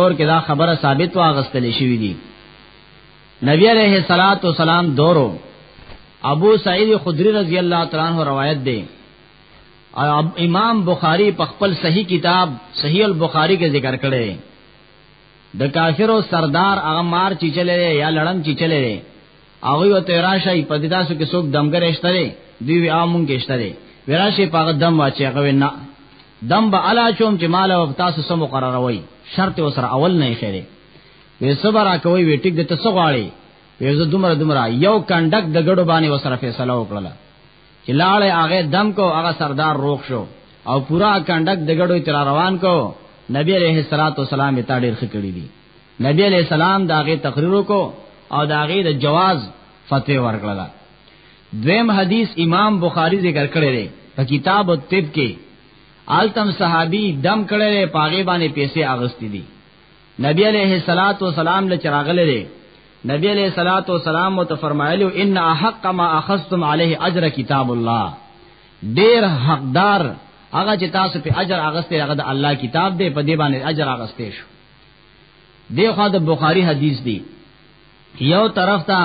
اور کې دا خبره ثابت واغستل شوې دي نبی عليه الصلاه والسلام دورو ابو سعید خدری رضی الله تعالی عنہ روایت ده او امام بخاری په خپل صحیح کتاب صحیح البخاری کې ذکر کړي د کافرو سردار هغه مار چې چلے یا لړم چې چلے هغه یو ته راشي په دې تاسو کې څوک دمګر اشتره دی وی عامون کې اشتره وراشي په دم واچي هغه نه دم به الا چوم چې مال او تاسو سم مقرره وای شرط وسره اول نه خیره وې صبر کوي وې ټیک د تاسو غواړي وې زه دومره دومره یو کنډک د ګړو باندې وسره فیصله وکړه چې لاړې هغه دم کو هغه سردار روغ شو او پورا کنډک د ګړو تر روان کو نبی عليه الصلاه والسلام ته ډیر خکړی دي نبی علیہ السلام دا غي تقریر کو او دا غي د جواز فتوی ورکړه دویم حدیث امام بخاری ذکر کړی دی په کتاب الطب کې آلتم صحابي دم کړی دی پاغه باندې پیسې اغستې دي نبی علیہ الصلات والسلام له چراغله دی نبی علیہ الصلات والسلام مت فرمایلو ان حق ما اخذتم علیه اجر کتاب الله ډیر حقدار هغه چې تاسو په اجر اغستې هغه د الله کتاب دی په دې باندې اجر اغستې شو دیخوا د بخاری حدیث دی یو طرف ته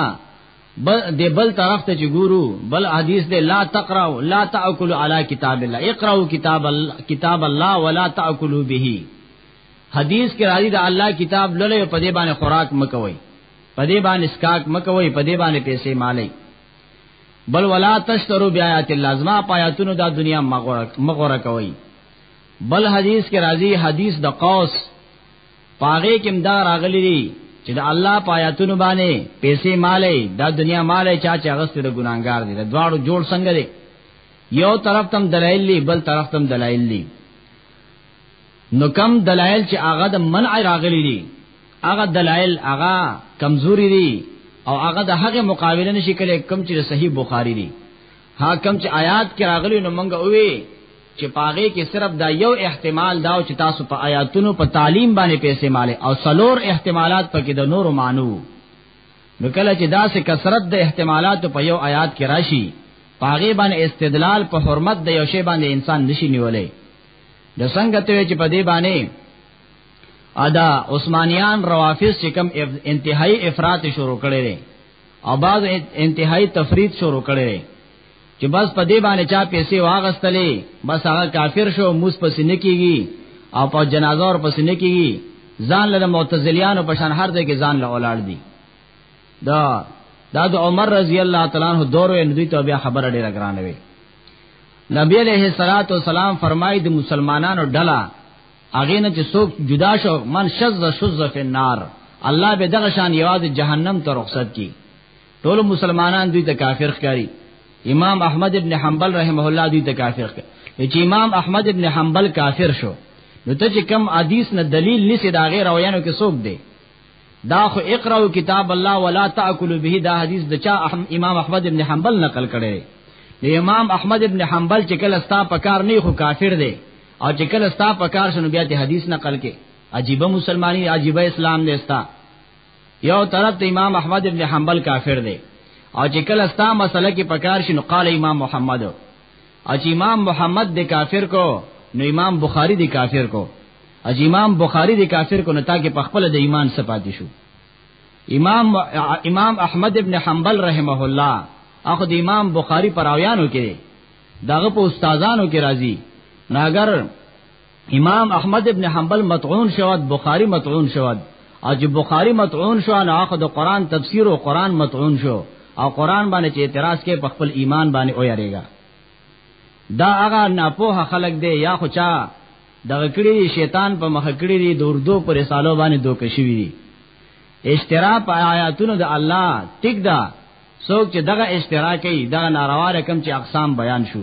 بل د بل طرف ته چې ګورو بل حدیث دی لا تقراو لا تاکلوا علی کتاب الله اقراو کتاب الله کتاب الله ولا تاکلوا به حدیث کې راځي د الله کتاب لولې په دې باندې خوراک مکوي په دې باندې اسکاک مکوي په دې باندې پیسې مالي بل ولا تشترو بیاات اللازمه پایاتونو دا دنیا مغور مغور کوي بل حدیث کې راځي حدیث د قوس پاغه کې مدا راغلي دي چې د الله پایاتونو باندې پیسې مالې د دنیا مالې چا چې هغه ستر ګناګار دي د دواړو جوړ څنګه دي یو طرف تم دلایل دي بل طرف تم دلایل دي نو کم دلایل چې هغه د منع راغلي دي هغه دلایل هغه کمزوري دي او هغه د هغه مقابله نشي کولای کم چې صحیح بخاری دي ها کم چې آیات کې راغلي نو مونږ وې چې پاغه کې صرف دا یو احتمال دا چې تاسو په آیاتونو په تعلیم باندې پیسې مال او سلور احتمالات پکې د نورو مانو نو کله چې دا سه کثرت د احتمالات په یو آیات کې راشي پاغه باندې استدلال په حرمت د یو شی باندې انسان نشي نیولای د څنګه ته چې په دې باندې ادا عثمانیان روافض چې کوم انتهایی افراط شروع کړي او بعض انتهایی تفرید شروع کړي چې بس په دې باندې چا پیسې واغستلې بس هغه کافر شو موس پس نه کیږي او په جنازه ور پس نه کیږي ځان له معتزلیانو په شان هر ځای کې ځان له ولاړ دي دا دا د عمر رضی الله تعالی عنہ دور یې ندی ته بیا خبره ډیره ګرانه وي نبی علیہ الصلات والسلام فرمایي د مسلمانانو ډله اغه نه چې څوک جدا شو من شذ شذ فی النار الله به دغه شان یوازې جهنم ته رخصت کی ټول مسلمانان دوی ته کافر ښکاری امام احمد ابن حنبل رحمه الله دوی ته کافر ښکاری چې امام احمد ابن حنبل کافر شو نو ته چې کم حدیث نه دلیل نسی دا غیر روانو کې څوک دی دا خو اقرا کتاب الله ولا تاکلوا به دا حدیث د چا امام احمد ابن حنبل نقل کړي د امام احمد ابن حنبل چې کله ستا په کار نه خو کافر دی او چې کله ستا په کار شنو بیا ته حدیث نقل کې عجیب مسلمانی عجیب اسلام دی ستا یو طرف ته امام احمد ابن حنبل کافر دی او چې کله ستا مسله کې پکار شي نو قال امام محمد او چې امام محمد د کافر کو نو امام بخاری د کافر کو او چې امام بخاری د کافر کو نو تا کې پخپل د ایمان سپاتې شو امام امام احمد ابن حنبل رحمه الله اخو د امام بخاری پراویانو کې دغه په استادانو کې راځي ناګر امام احمد ابن حنبل مطعون شواد بخاری مطعون شواد او چې بخاری مطعون شو نو هغه د قران تفسیر او قران مطعون شو او قران باندې چې اعتراض کې په خپل ایمان باندې او یریګا دا هغه ناپوه خلک دی یا خو چا دغه کړي شیطان په مخ کړي دي د اردو پر رسالو باندې دوک شوی دي اشترا په آیاتونو د الله ټیک دا څوک چې دغه اشترا کوي دا ناروا رقم چې اقسام بیان شو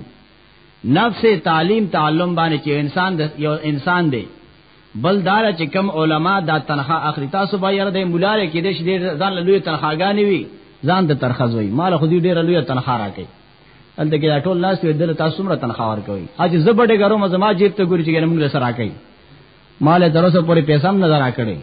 نفس تعلیم تعلم باندې چې انسان د یو انسان دی بل دار چې کم علما دا تنخوا اخلي تاسو به یره د مولاره کې د شډیر ځان لوی تنخواګانی وي ځان د ترخزوي مال خو دې ډیر لوی تنخوا راکې انت کې ټول لاس یې دل تاسو مر تنخوا ورکوي اج زبډه ګرو مزما جیب ته ګوري چې موږ سره راکې مال تر اوسه پورې پیسې هم نه راکړي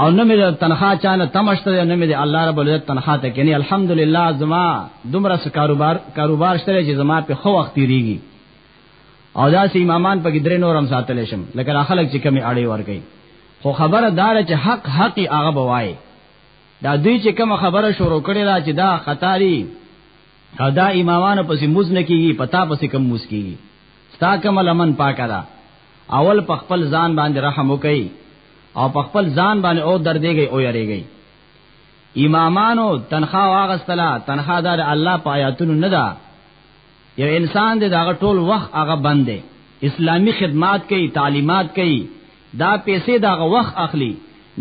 او نه مې تنخوا چانه تمشته نه مې الله رب العزت تنخوا ته کینی الحمدلله زما دومره کاروبار کاروبار شته چې زما په خو وخت تیریږي او دا سي امامان په درې نورم ساتل شم لکه خلک چې کمی اړې ور کوي خو خبره دار چې حق حق هغه بوای دا دوی چې کوم خبره شروع کړي دا چې دا خطاری او دا امامانو پسې موز نه کیږي پتا پسې کم موز کیږي ستا کوم لمن پاکه ده اول په خپل ځان باندې رحم وکړي او په خپل ځان باندې او دردېږي او یریږي امامانو تنخوا واغستلا تنخوا دار الله په آیاتونو نه ده یو انسان دې داغه ټول وخت هغه بند دی اسلامی خدمات کوي تعلیمات کوي دا پیسې داغه وخت اخلي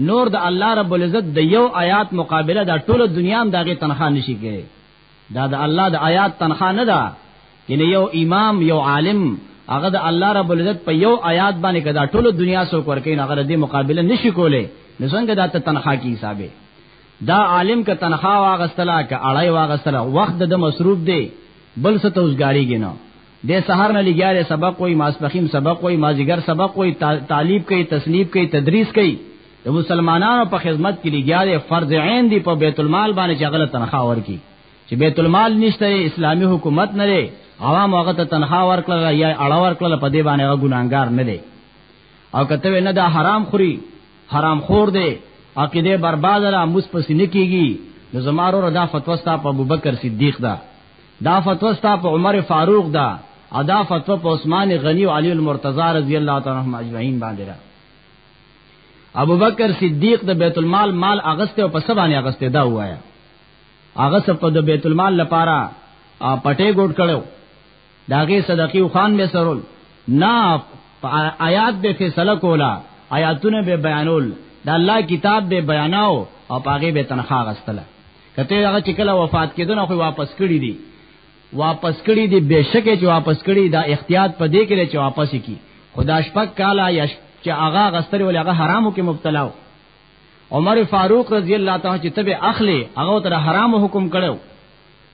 نور د الله رب العزت د یو آیات مقابله دا ټول دنیا هم داغه تنخوا نشي کوي دا د الله د آیات تنخوا نه ده کله یو امام یو عالم هغه د الله رب العزت په یو آیات باندې کدا ټول دنیا سو کور کین هغه د مقابله نشي کوله نو څنګه دا ته تنخوا کی حسابه دا عالم ک تنخوا واغستلا ک اړای واغستلا وخت د مصروف دی بل څه توسګاری گینو د سحر نه لګیاره سبق وای ماسپخیم سبق وای مازیګر سبق وای طالب کوي تسلیب کوي تدریس کوي د مسلمانانو په خدمت کې لګیا دی فرض عین دی په بیت المال باندې چې غلط تنخواه ورکي چې بیت المال نشته اسلامی حکومت نه لري عوام هغه ته تنخواه ورکړه یا اړه ورکړه په دې باندې هغه ګناګار نه دی او کته نه دا حرام خوري حرام خور دی عقیده برباد را مس پس نه کیږي نو زمارو ردا فتوا ستا په ابوبکر صدیق دا دا فتوا ستا په عمر فاروق دا ادا فتوا په عثمان غنی او علی المرتضی رضی الله تعالی عنهم اجمعین باندې را ابو بکر صدیق د بیت المال مال اغسته او په سبانه اغسته دا وایا هغه سب په د بیت المال لپاره پټې ګډ کړو داغه صدقې خان به سرول نه آیات به فیصله کولا آیاتونه به بیانول دا الله کتاب به بیاناو او پاګه به تنخواه غستله کته هغه چې کله وفات کېدنه خو واپس کړی دي واپس کړي دي بهشکه چې واپس کړي دا احتیاط په دې کې چې واپس کی خدا شپک کالا یا چې هغه غستر ولې هغه حرامو کې مبتلا عمر فاروق رضی الله تعالی چې تبه اخلي هغه تر حرامو حکم کړو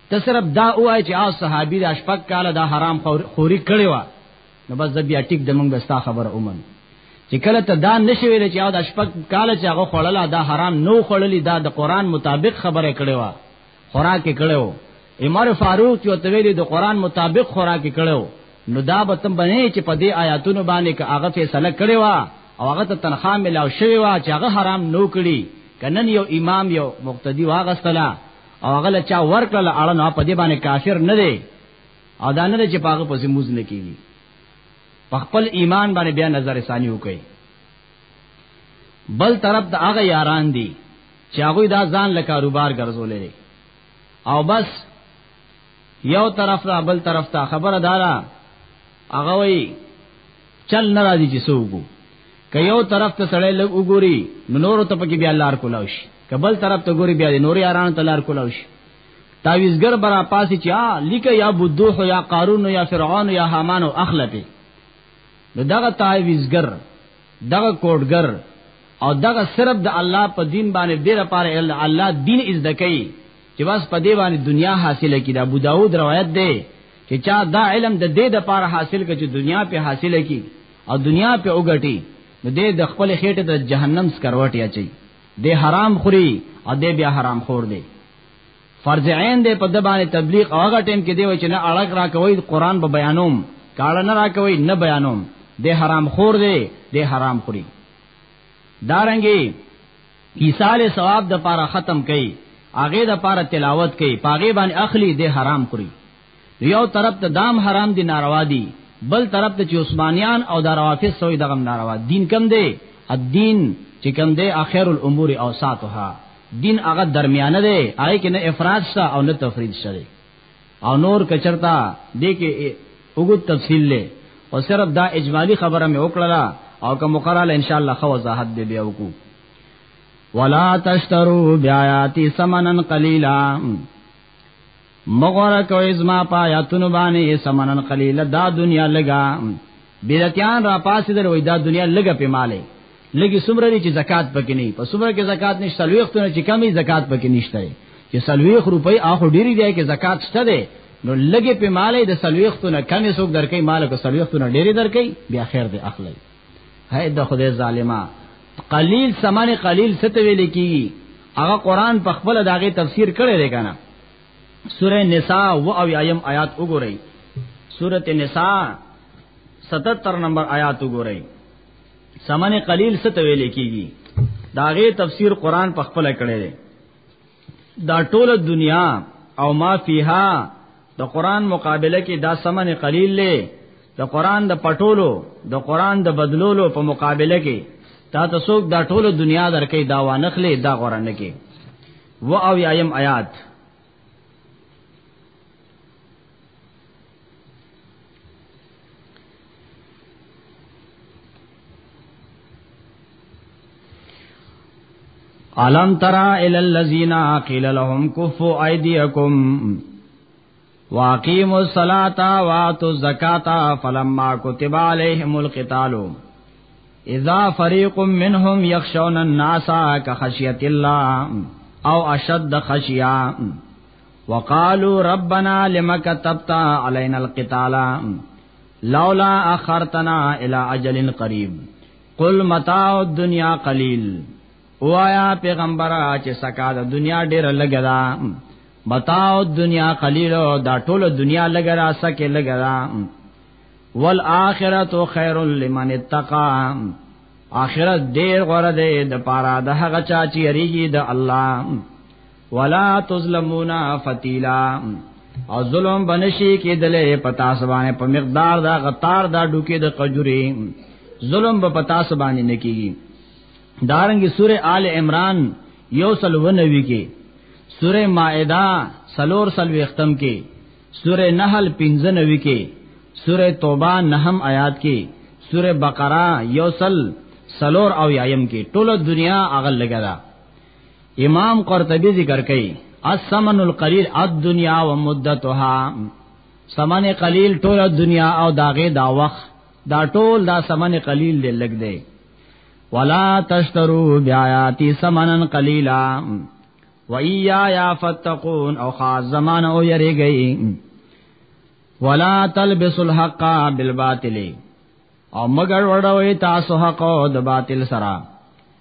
ته صرف دا وای چې آ صحابي دا شپک کالا دا حرام خوري کړي وا نو بس بیا ټیک د موږ بستا خبر اومن چې کله ته دا نشوي چې دا شپک کالا چې هغه خړلا دا حرام نو خړلې دا د قران مطابق خبره کړي وا خوراک کړو عمر فاروق چې ته ویلې د قران مطابق خوراک کړو نو دا به تم بنې چې په دې آیاتونو باندې که هغه فیصله کړې و او هغه ته تنخواه ملاو شوی و چې هغه حرام نو کړی کنن یو امام یو مقتدی واغستلا او هغه له چا ورکړل اړه نه په دې باندې کافر نه دی او دا نه چې پاغه پسې موز نه کیږي په خپل ایمان باندې بیا نظر ثانی وکړي بل طرف د هغه یاران دي چې هغه دا ځان له کاروبار ګرځولې او بس یو طرف ته بل طرف ته خبره دارا هغه وی چل ناراضي چې سوګو که یو طرف ته سړی لګ وګوري نو نورو ته پکې بیا لار کولاو شي که بل طرف ته ګوري بیا د نوري اران ته لار کولاو شي تعویزګر برا پاسي چې آ لیکه یا بدوح یا قارون یا فرعون یا حامان او اخلته نو دغه تعویزګر دغه کوډګر او دغه صرف د الله په دین باندې ډیره پاره الله دین از دکې چې بس په دې باندې دنیا حاصله کړي ابو داود روایت ده چې چا دا علم د دې د پاره حاصل کړي چې دنیا په حاصله کړي او دنیا په وګټي نو دې د خپل خېټه د جهنم سکروټي اچي دې حرام خوري او دې بیا حرام خور دی فرض عین دی په د باندې تبلیغ او هغه ټیم کې دی چې نه اړک را کوي قران به بیانوم کاړه نه را کوي نه بیانوم د حرام خور دی د حرام خوري دارنګي ایصال ثواب د پاره ختم کړي هغه د پاره تلاوت کړي پاغه باندې اخلي د حرام خوري نو یو طرف ته دام حرام دي ناروا دي بل طرف ته چې عثمانیان او د روافض سوی دغه ناروا دین کم دی الدین چې کم دی اخر الامور اوساتها دین هغه درمیانه دی هغه کې نه افراط شته او نه تفرید شته او نور کچرتا دې کې وګت تفصیل له او صرف دا اجمالی خبره مې وکړه او که مقرره ان شاء الله خو وضاحت دې بیا وکړو ولا تشترو بیااتی سمنن قلیلا مغوره کوي زما په آیاتونو باندې سمنن قلیل دا دنیا لګا بیرتیان را پاسې دل وای دا دنیا لګا په مالې لګي سمره دي چې زکات پکې نه په سمره کې زکات نشته سلويختونه چې کمی زکات پکې نشته چې سلويخ روپۍ اخو ډيري دی کې زکات شته ده نو لګي په مالې د سلويختونه کمی سوق درکې مال کو سلويختونه ډيري درکې بیا خیر دې اخلي هاي د خدای ظالما قلیل سمانه قلیل ست ویل کیږي هغه قران په خپل داغه تفسیر کړی دی کنه سوره نساء و او ایم آیات وګورئ سوره نساء 77 نمبر آیات وګورئ سمانه قلیل ست ویل کیږي داغه تفسیر قران په خپل کړی دی دا ټول دنیا او ما فیها د قران مقابله کې دا سمن قلیل لې د قران د پټولو د قران د بدلولو په مقابله کې تا ته څوک دا ټول دنیا درکې دا وانخلې دا غره نه کې و او یایم آیات الم ترا الى الذين قيل لهم كفوا ايديكم واقيموا الصلاه واتوا الزكاه فلما كتب عليهم القتال اذا فريق منهم يخشون الناس كخشيه الله او اشد خشيه وقالو ربنا لما كتبت علينا القتال لولا اخرتنا الى اجل قريب قل متاع الدنيا قليل وایا پیغمبر چې سکا د دنیا ډیر لګا دا بتاو دنیا قلیل دا ټول دنیا لګا را سکه لګا دا والآخرت خیر لمن اتقا آخرت ډیر غوړه ده د پاره د هغه چا چې یریږي د الله ولا تظلمون فتیلا او ظلم بنشي کې دلې پتا سبانه په مقدار دا غتار دا ډوکې د قجوري ظلم به پتا سبانه نه کیږي دارنګ سوره آل عمران یو سل و نوی کې سوره مائده سلور سل وختم کې سوره نحل 15 نوی کې سوره توبه نهم آیات کې سوره بقره یو سل سلور او یایم کې ټوله دنیا اغل لګا امام قرطبی ذکر کوي الثمن القلیل الدنیا ومدتها سمن قلیل ټول دنیا او داغه دا وخت دا ټول دا سمن قلیل دی لګ دی ولا تشترو بیااتی سمنن قلیلا و ایا یا فتقون او خاص زمان او یری گئی ولا تلبس الحق بالباطل او مگر وړوي تاسو حق او د باطل سره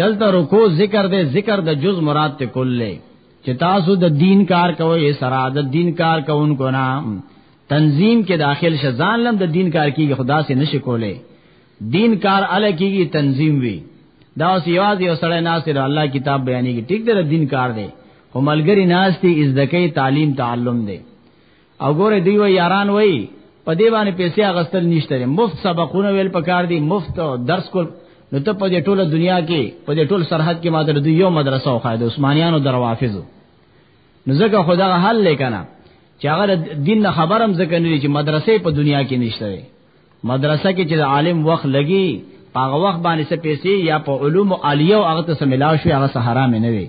دلته رکو ذکر دے ذکر د جز مراد ته کل لے چې تاسو د دین کار کوئ سره د دین کار کوونکو نه تنظیم کې داخل شزان لم د دین کار کیږي خدا سے نشي کولای دین کار ال کیږي تنظیم وی دا اوس یوازې یو سړی ناس دی الله کتاب بیانېږي ټیک دی دین کار دی او ملګری ناس دی از دکې تعلیم تعلم دی او ګوره دی و یاران وای په دې باندې پیسې اغستل نشته مفت سبقونه ویل پکار دي مفت درس کول نو ته په دې ټوله دنیا کې په دې ټول سرحد کې ماته د یو مدرسه او خاید عثمانیانو دروافزو نو ځکه خدا حل لیکنه چې هغه دین نه خبرم ځکه نه چې مدرسې په دنیا کې نشته مدرسه کې چې عالم وخت لګي هغه وخت باندې څه پیسې یا په علوم عالیه او هغه ته سملاو شو هغه سهارا مې نه وي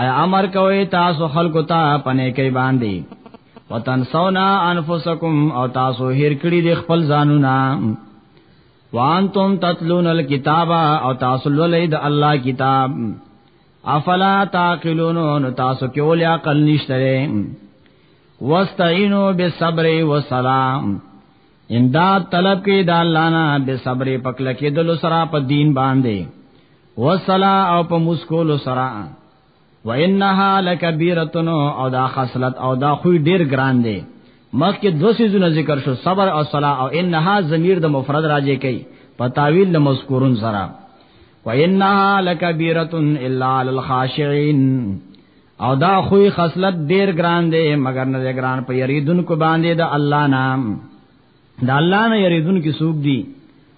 آیا امر کوي تاسو خلکو ته پنه کوي باندې وتنسونا انفسکم او تاسو هیر کړی د خپل ځانونه وانتم تتلون الكتاب او تاسو لولید الله کتاب افلا تعقلون نو تاسو کې ولې عقل نشته واستعینوا بالصبر والسلام امداد طلب کې د الله نه به صبر پکله کې د لسرا په دین باندې وصلا او په مسکول سرا وانها لکبیرتن او دا خصلت او دا خو ډیر ګران دی مخکې دو سيزونه ذکر شو صبر او صلا او انها ضمیر د مفرد راځي کوي په تعویل د مذکورون سره وانها لکبیرتن الا علی الخاشعين او دا خو خصلت ډیر ګران دی مگر نه ګران په یریدونکو باندې د الله نام د الله نه یریدونکو سوق دي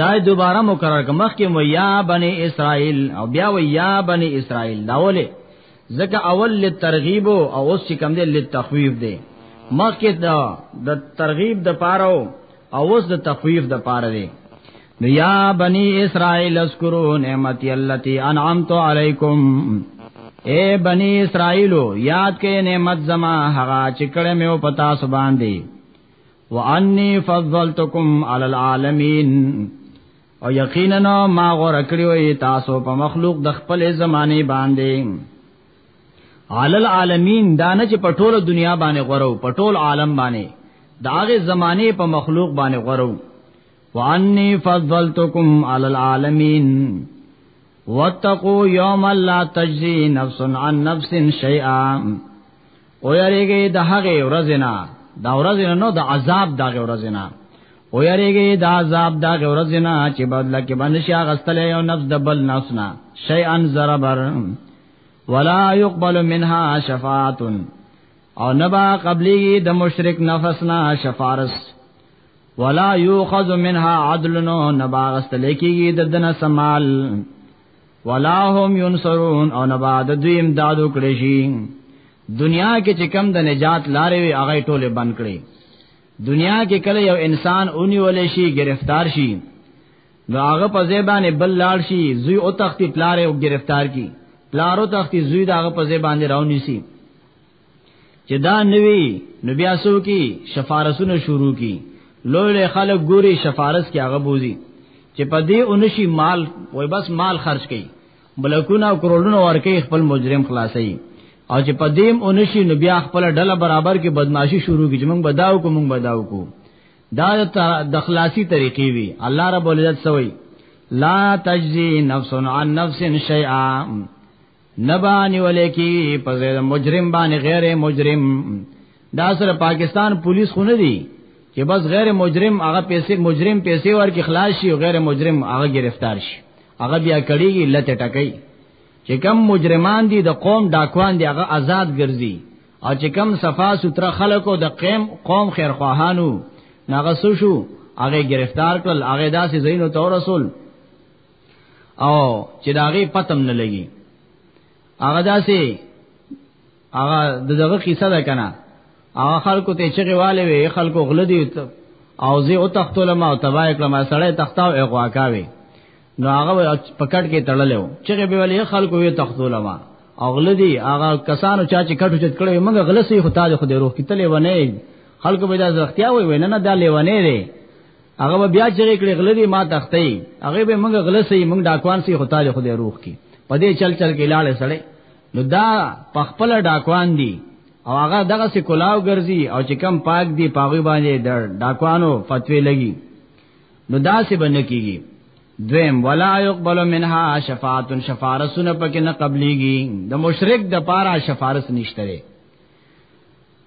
دا دوباره مکرر ک مخکې مو یا بنی اسرائیل او بیا و یا بنی اسرائیل دا ولې ځکه اول لترغیب او اوس چې کم دی لتخویف دی مخکې دا د ترغیب د پاره او اوس د تخویف د پاره دی نو یا بنی اسرائیل اذکروا نعمتي التي انعمت علیکم اے بنی اسرائیلو یاد کئ نعمت زما هغه چې کړه مې او پتا سبحان دی وانی فضلتکم علی العالمین او یقینا ما غور کړیو تاسو په مخلوق د خپل زمانه باندې علی العالمین دانه چې په ټوله دنیا باندې غورو په ټول عالم باندې داغه زمانه په مخلوق باندې غورو وانی فضلتکم علی العالمین واتقوا یوما لا تجزی نفس عن نفس شیئا او یریږي د هغه ورځ نه دا ورځ نه نو د عذاب دا ورځ نه او یریږي د عذاب دا ورځ نه چې بدل کې باندې شي غستل یو نفس د بل نفس نه شی ان زربر ولا يقبل منها شفاعت او نبا قبلی د مشرک نفس نه شفارس ولا يؤخذ منها عدل نو نبا غستل کېږي د دنه سمال ولا هم ينصرون او نه بعد دوی امداد وکړي شي دنیا کې چې کم د نجات لارې وي هغه ټوله بند کړي دنیا کې کله یو انسان اونی ولې شي گرفتار شي نو هغه په زیبانه بل لاړ شي زوی او تختی پلار او گرفتار کی پلارو تختی زوی داغه په زیبانه راونی شي چې دا نوی نو بیا سو کی شفارسونه شروع کی لوی خلک ګوري شفارس کې هغه بوزي چې په دې اونشي مال وای بس مال خرج کړي بلکونه کرولونه ورکه خپل مجرم خلاصي او چې په دې اونشي نو بیا خپل ډله برابر کې بدمعشي شروع کی چې موږ بداو کو موږ بداو کو دا د خلاصي طریقې وی الله رب العزت سوئی لا تجزی نفس عن نفس شیئا نبانی ولې کی په زید مجرم باندې غیر مجرم دا سره پاکستان پولیس خو نه دی چې بس غیر مجرم هغه پیسې مجرم پیسې ورکې خلاص شي او غیر مجرم هغه گرفتار شي هغه بیا کړيږي لته ټکې چې کم مجرمان دي د قوم ډاکوان دي هغه آزاد ګرځي او چې کم صفا سوتره خلکو د قیم قوم خیرخواهانو ناغه سوشو هغه گرفتار کړل هغه داسې زینو تور رسول او چې داغه پتم نه لګي هغه داسې هغه دغه قصه ده کنه هغه خلکو ته چې غواله وي خلکو غل دي او زه او تختول ما او تبا کړم سړی تختاو اغوا کاوي نو هغه پکټ کې تړلو چې به ولې خلکو یې تختول ما اغل دي هغه کسانو چا چې کټو چت کړو موږ غلسي خدای خو دې روح کې تلې ونه خلکو به دا زختیا وي نه نه دا لیوانه دي هغه بیا چې کړي غل دي ما تختې هغه به موږ غل سي موږ ډاکوان سي خدای له خدای روح کی په دې چل چل کې لاړې سړې نو دا پخپل ډاکوان دي او هغه دغه سي کلاو ګرځي او چې کم پاک دي پاغي باندې ډاکوانو فتوی لګي نو دا سي باندې کیږي دویم ولا يقبل منها شفاعت شفارس نه پکې نه قبليږي د مشرک د پاره شفارس نشته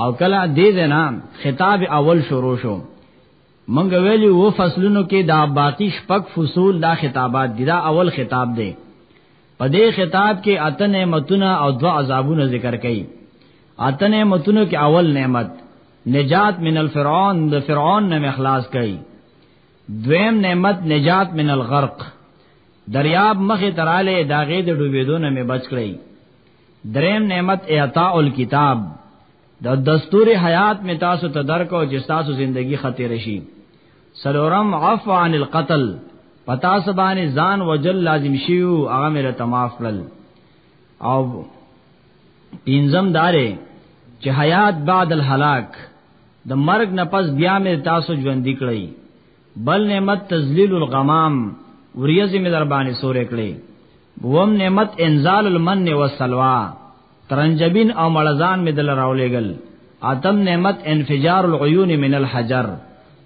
او کله دې زنا خطاب اول شروع شو منګ ویلی و فصلونو کې دا باقی شپک فصول دا خطابات دی دا اول خطاب دی په دې خطاب کې اته نعمتونه او دوا عذابونه ذکر کړي اته نعمتونو کې اول نعمت نجات من الفرعون د فرعون نه اخلاص کړي دویم نعمت نجات من الغرق دریاب مخه تراله داغه د ډوبېدو نه مې بچ کړی دریم نعمت اعطاء الكتاب د دستور حیات می تاسو ته درکو چې تاسو زندگی خطر شي سلورم عفو عن القتل پتا سبانه ځان وجل لازم شیو هغه مې له تماف کړل او پینځم دارې چې حیات بعد الهلاک د مرگ نه پس بیا مې تاسو ژوند کړی بل نعمت تذلیل الغمام وریځ می در باندې سورې کړې وم نعمت انزال المن والسلوا ترنجبین او ملزان می دل راولېګل اتم نعمت انفجار العيون من الحجر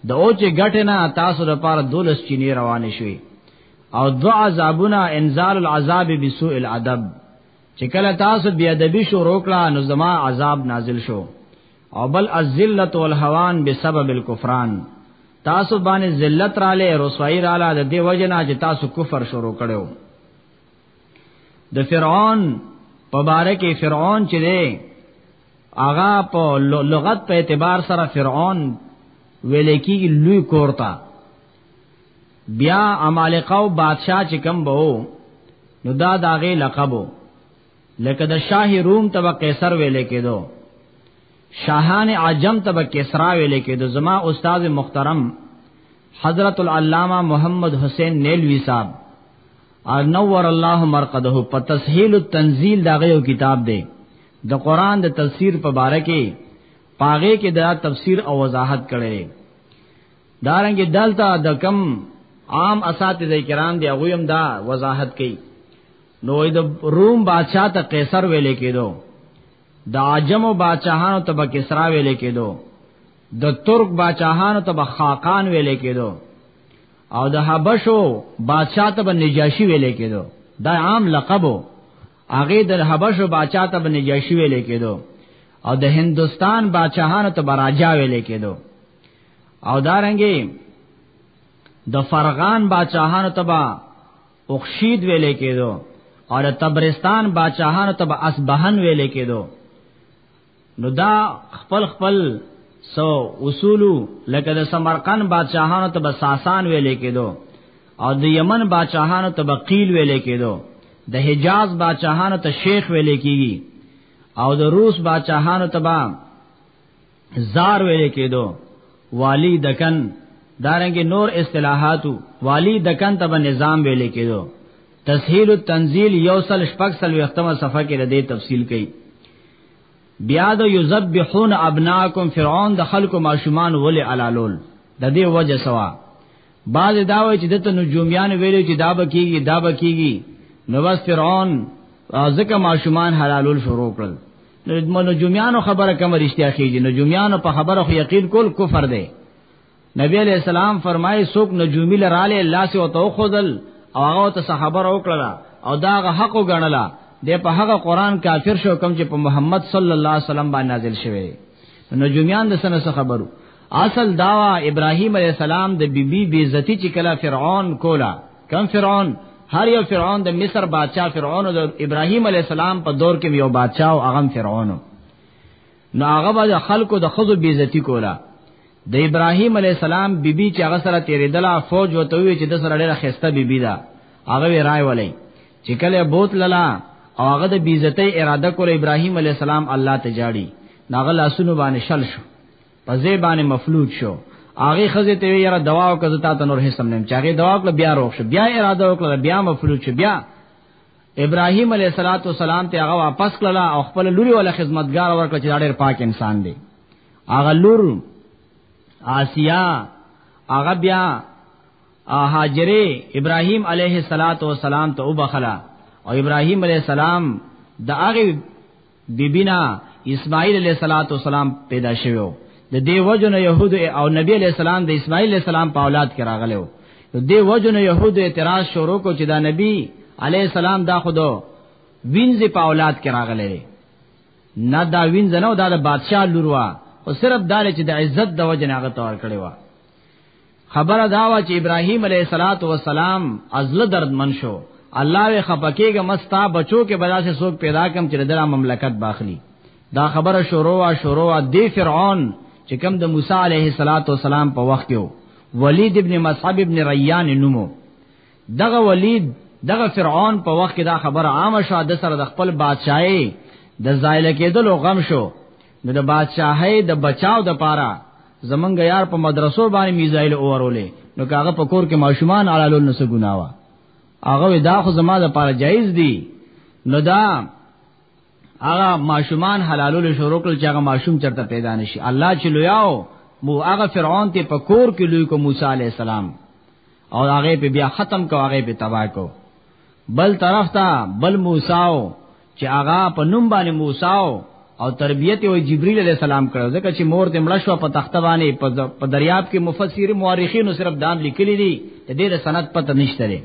د اوچ غټه نه تاسو د پاره دولس چینه روان شوي او دو عذابنا انزال العذاب بسوء الادب چې کله تاسو بیا د بي شو روکړه نو زما عذاب نازل شو او بل الذلت والهوان بسبب الكفران تاسو باندې ذلت را لې رسوایی را لې د دې وجنه چې تاسو کفر شروع کړو د فرعون په باره کې فرعون چې دی آغا په لغت په اعتبار سره فرعون ویل کېږي لوی کورتا بیا عمالقه او بادشاہ چې کم بو نو دا داغه لقبو لکه د شاه روم ته به قیصر ویل کېدو شاهان عجم ته به کسرا ویل کېدو زما استاد محترم حضرت العلامہ محمد حسین نیلوی صاحب اور نور الله مرقده په تسهیل التنزیل دغه یو کتاب دی د قران د تفسیر په باره کې پاغه کې دا تفسیر او وضاحت کړي دارنګ دلته د کم عام اساتذه کرام دی هغه هم دا وضاحت کوي نو د روم بادشاہ ته قیصر ویل کېدو د عجمو بادشاہانو ته به کسرا ویل کېدو د ترک بادشاہانو ته به خاقان ویل کېدو او د حبشو بادشاہ ته به نجاشی ویل کېدو دا عام لقبو هغه د حبشو بادشاہ ته به نجاشی ویل کېدو او د هندستان بادشاہانو ته به راجا ویل کېدو او دارنګي د فرغان بادشاہانو ته به اخشید ویلې کېدو او د تبرستان باچاهانو ته به اصبهن ویلې کېدو نو دا خپل خپل سو اصول لکه د سمرقند بادشاہانو ته به ساسان ویلې کېدو او د یمن بادشاہانو ته به قیل ویلې کېدو د حجاز بادشاہانو ته شیخ ویلې کېږي او د روس بادشاہانو ته به زار ویل کېدو والی دکن دارنګ نور اصطلاحاتو والی دکن ته به نظام ویل کېدو تسهیل التنزیل یوصل شپکسل وختمه صفه کې د دې تفصیل کړي بیا د یذبحون ابناکم فرعون د خلق ماشومان ول علالول د دې وجه سوا بعض دا وایي چې دته نجوميان ویلو چې دا بکیږي دا بکیږي نو بس فرعون ځکه ماشومان حلالول شروع کړل نو نجومیانو خبره کوم رښتیا کیږي نجومیانو په خبره خو یقین کول کفر دی نبی علیہ السلام فرمایي څوک نجومی لراله الله سي او تو خدل او هغه ته خبر او کړلا او دا حق غنلا د په هغه قران کافر شو کوم چې په محمد صلی الله علیه وسلم باندې نازل شوی نجومیان د سنه خبرو اصل داوا ابراهیم علیہ السلام د بیبي بی بیزتی چې کله فرعون کولا کم فرعون هر یو فرعون د مصر بادشاہ فرعون او د ابراهیم علی السلام په دور کې یو بادشاہ او هغه فرعون نو هغه به خلکو د خزو بیزتی کولا د ابراهیم علی السلام بیبي چې هغه سره تیرېدله فوج وته وی چې د سره ډیره خسته بیبي دا هغه وی راي ولې چې کله بوت للا او هغه د بیزتی اراده کول ابراهیم علی السلام الله ته جاړي ناغه لاسونو باندې شل شو په زیبانه مفلوج شو هغه خزه ته یې دوا او کزه تا نور هیڅ نه چاغه دوا کړ بیا روغ شو بیا اراده وکړه بیا مفلوج شو بیا ابراهیم علیه الصلاۃ والسلام ته هغه واپس کړه او خپل لوري ولا خدمتگار ورکړه چې ډېر پاک انسان دی هغه لور آسیا هغه بیا هاجره ابراهیم علیه الصلاۃ والسلام ته وبخلا او ابراهیم علیه السلام د هغه بیبینا اسماعیل علیہ الصلات والسلام پیدا شوو د دې وجنه يهود او نبی علیہ السلام د اسماعیل علیہ السلام په اولاد کې راغلو د دې وجنه يهود اعتراض شروع کو چې دا نبی علیہ السلام دا خودو وینځ په اولاد کې راغلې نه دا وینځ نه دا د بادشاہ لوروا او صرف دا چې د عزت د وجنه هغه تور کړي وا خبره دا وا چې ابراهيم عليه صلوات و سلام ازله درد من شو الله وی خپکیګه مستا بچو کې بلا سے سوک پیدا کم چې دلا مملکت باخلی دا خبره شروع وا شروع وا دی فرعون چې کم د موسی عليه صلوات و سلام په وخت کې ولید ابن مصعب ابن ریان نومو دغه ولید دغه فرعون په وخت کې دا خبره عامه شو د سره د خپل بادشاہي د زایل کېدلو غم شو نو د بادشاہي د بچاو د پاره زمونږ یار په مدرسو باندې میزایل اورولې نو کاغه په کور کې ماشومان علالول نو څه ګناوه هغه دا خو زما د پاره جایز دی نو دا هغه ماشومان حلالول شروع کړل چې هغه ماشوم چرته پیدا نشي الله چې لویاو مو هغه فرعون ته په کور کې لوی کو موسی علی السلام او هغه په بیا ختم کو هغه په تباہ کو بل طرف ته بل موسی چې هغه په نوم باندې موسی او تربیت او جبرئیل علی السلام کړو ځکه چې مور د مړ شو په تخته باندې په دریاب کې مفسر مورخینو صرف دام لیکلي دي د دې د سند پته نشته لري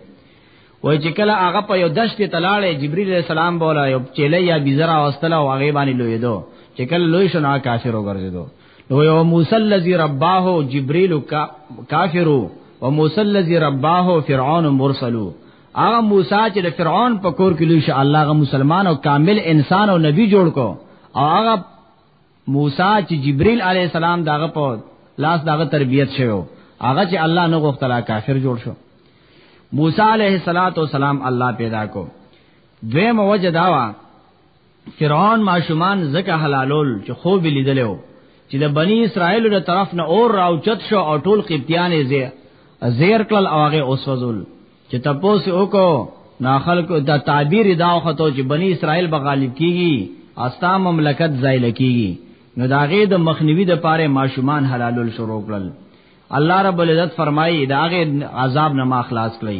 وای چې کله هغه په یو دشت تلاړې جبرئیل علی السلام بولا یو چيله یا بزرا واستله او هغه باندې لوی دو چې کله لوی شو نه کافر وګرځیدو نو یو موسی الذی رباه جبرئیل کافرو وموسی الذی رباه فرعون مرسلو هغه موسی چې د فرعون په کور کې لوی شو الله هغه مسلمان او کامل انسان او نبی جوړ کو او هغه موسی چې جبرئیل علی السلام داغه په لاس داغه تربیت شوی هغه چې الله نه غوښتلا کافر جوړ شو موسی علیه السلام الله پیدا کو دویم وجه داوا فرعون ماشومان زکه حلالول چې خو به لیدلو چې د بنی اسرائیل له طرف نه اور راوچت شو او ټول قبطیان یې زیر کړل او هغه اوسوزل چې تاسو وکړو نا خلق دا تعبیر دا وختو چې بنی اسرائیل به غالب کیږي استا مملکت زایل کیږي نو داغه د مخنیوي د پاره ماشومان حلالول شروع کړل الله رب العزت فرمایي داغه عذاب نه ما خلاص کړئ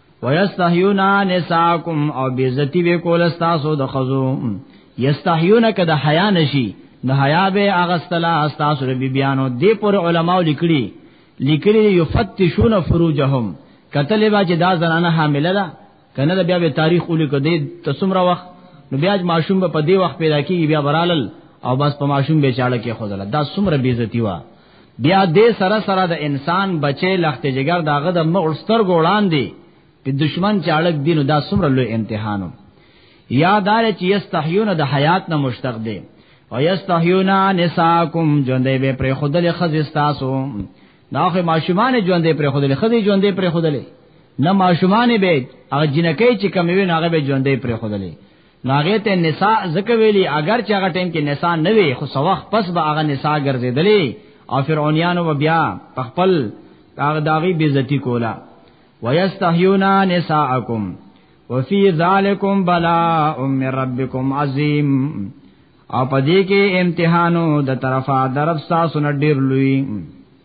ويستحيون نساءكم او بیزتی به کول تاسو د خزو یستحیون کده حیا نشي نه حیا به اغستلا تاسو ربي بیانو دې پر علماو لیکلي لیکلي یفتشون فروجهم کتل با چې دا زنانه حامله ده کنه دا بیا به تاریخ ولیکو دې تسمره وخت نو بیا ماشوم به په دې وخت پیدا کیږي بیا برالل او بس په ماشوم به چاړه کې خدل دا سمره بیزتی وا بیا دې سره سره د انسان بچي لخت جګر داغه د مغړستر ګوړان دی په دشمن چاړک دینو دا څومره لوی امتحانو یادار چې یستحیون د حیات نه مشتق دی او یستحیون نساکم ژوندې به پر خودل خزستاسو دا خو ماشومان ژوندې پر خودل خزي ژوندې پر خودل نه ماشومان به هغه جنکې چې کموي نه هغه به ژوندې پر خودل ناغه ته نساء زکه ویلی اگر چې هغه ټیم کې نساء نه وي خو سوخ پس به هغه نساء ګرځیدلې او فرعونانو به بیا خپل هغه داغي بیزتی کولا ويستحيونا نساءکم وفي ذالکم بلاء من ربکم عظیم او پدې کې امتحانو د طرفه درف تاسو نډیر لوی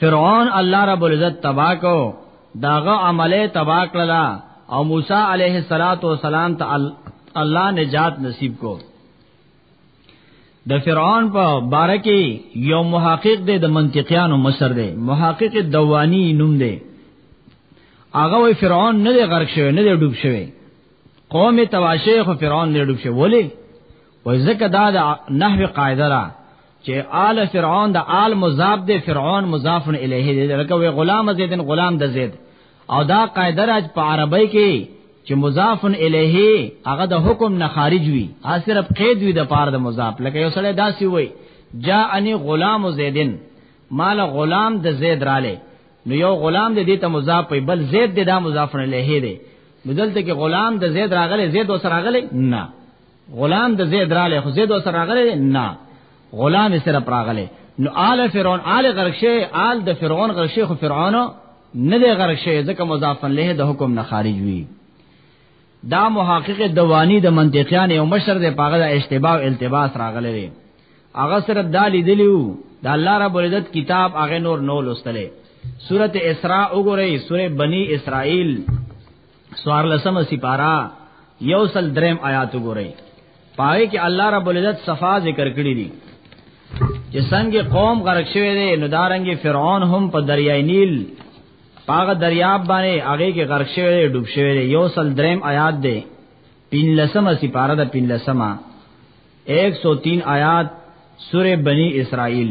فرعون الله رب العزت تبا کو داغه عمله تبا کړلا او موسی علیه الصلاۃ والسلام ته الله نجات نصیب کو د فرعون په بارکی یو محقق دی د منطقیانو مصر دی محقق دوانی نوم دی هغه وی فرعون نه دی غرق شوی نه دی ډوب شوی قوم تواشیخ فرعون نه ډوب شوی ولی وای زکه دا د نحوی قاعده را چې آل فرعون د آل مضاف دی فرعون مضاف الیه دی لکه وی غلام زیدن غلام د زید او دا قاعده راج په عربی کې چې مضاف الیه هغه د حکم نه خارج وي ا صرف قید وي د پاره د مضاف لکه یو سړی داسي وي جاءنی غلام زیدن مال غلام د زید رااله نو یو غلام د دې ته مضاف وي بل زید د دا مضاف الیه دی بدلته کې غلام د زید راغله زید وسره راغله نه غلام د زید رااله خو زید سره راغلی نه غلام یې سره پراغله نو آل فرعون آل غرقشه آل د فرعون غرقشه خو فرعون نه دی غرقشه ځکه مضاف له د حکم نه خارج وی دا محقق دوانی د منطقيان یو مشر دی پاغه د اشتباه او التباس راغلی دی هغه صرف دا لیدلیو د الله رب العزت کتاب هغه نور نو لوستله سورته اسراء وګورئ سورې بنی اسرائیل سوار لسم سپارا یو سل درم آیات وګورئ پاره کې الله رب العزت صفا ذکر کړی دي چې څنګه قوم غرق شوی دی نو دارنګي فرعون هم په دریای نیل پاغه دریاب باندې هغه کې غرق شوی دی ډوب شوی دی یو سل درم آیات دی پین لسم سپارا د پین لسم 103 آیات سورہ بنی اسرائیل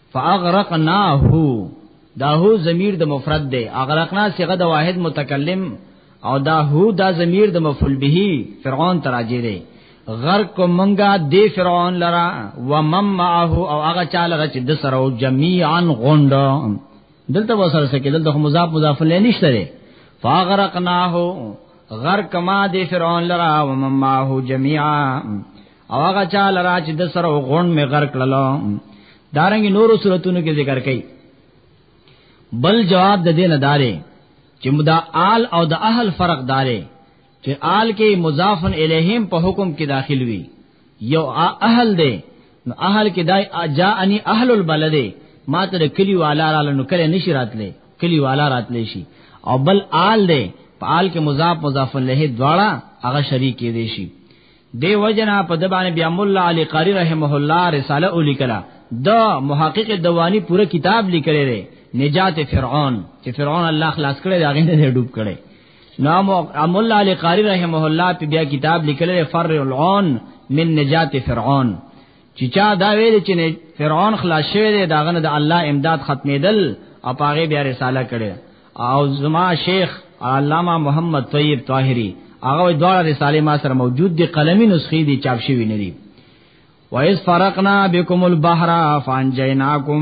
فاغرقناه دا هو ضمیر د مفرد دی اغرقنا صيغه د واحد متکلم او دا هو دا ضمیر د مفعول به فرعون تراجه دی غرق کو منګه دی فرعون لرا و مم معه او هغه چاله رچ د سره او جميعا غوند دلته وسره سکه دلته مضاف مضاف له نشته دی فاغرقناه غرق ما دی فرعون لرا و مم معه جميعا او هغه چا لرا چې د سره غون می غر کړلو دارنګ نورو صورتونو کې ذکر کړي بل جواب د دین دارې چې مدا آل او د اهل فرق دارې چې آل کې مضافن الیهم په حکم کې داخل وي یو اهل دی نو اهل کې دای اجانی اهل البلد ما ته کلی والا را لنو کله نشی راتلې کلی والا راتلې شي او بل آل دی په آل کې مضاف مضاف له دواړه هغه شریک کې دي شي دی وجنا په د باندې بیا مولا علی قاری رحمه الله رساله ولیکله دا محقق دوانی پوره کتاب لیکلی دی نجات فرعون چې فرعون الله خلاص کړي دا غینه دی ډوب کړي نام مولا علی قاری رحمه الله په بیا کتاب لیکلی فرع العون من نجات فرعون چې چا دا ویل چې نه فرعون خلاص شوی دی داغه نه د الله امداد ختمېدل او پاغه بیا رساله کړي او زما شیخ علامه محمد طیب طاهری هغه دواړه رساله ما سره موجود دي قلمي نسخې دي چاپ شوی نه دي وَإِذْ فَرَقْنَا بِكُمُ الْبَحْرَ فَأَنْجَيْنَاكُمْ